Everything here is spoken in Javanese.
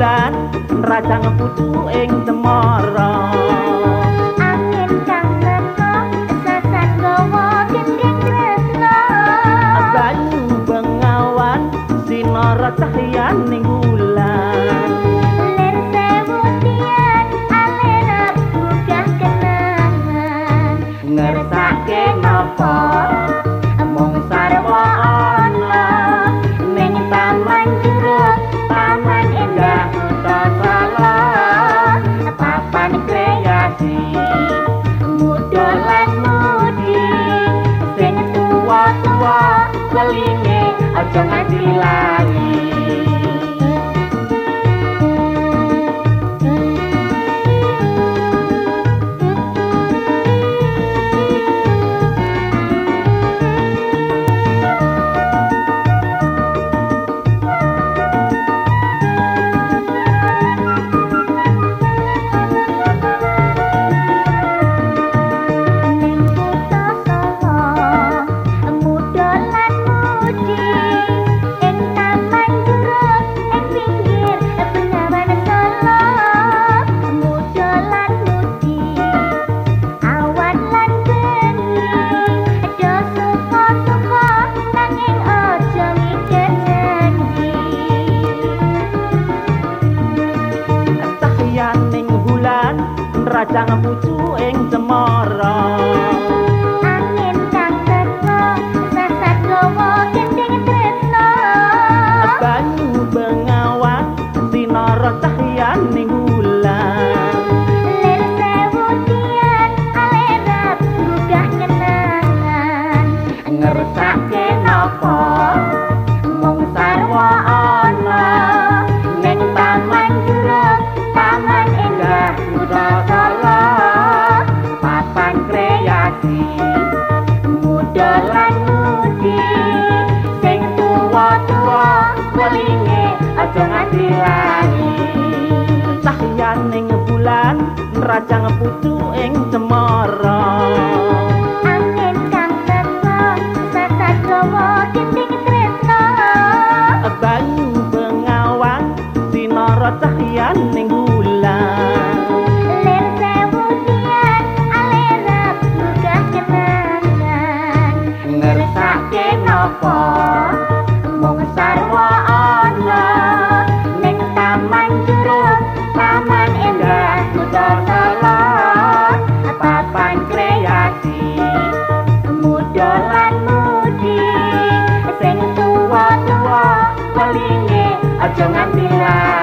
rajang putu ing cemara. Angin kang leno sasan gawa gending tresno. Banyu bengawan sinara cahyaning bulan. Lir sewu tian alena buka kenangan. Ngersake napa welinge aja nganti lali rajang pucu ing cemara. Angin kang teko sasat gawa gending tresno banyu bengawan sinara cahyaning bulan lir sewu tian alerap gugah kenangan. Ngersake napa mung sarwa ana. Ning taman endah kutha racang putu ing cemara. Angin kang tetu sata dawa kinting tresna abang bengawan sinara cahyan ning Bye. jangan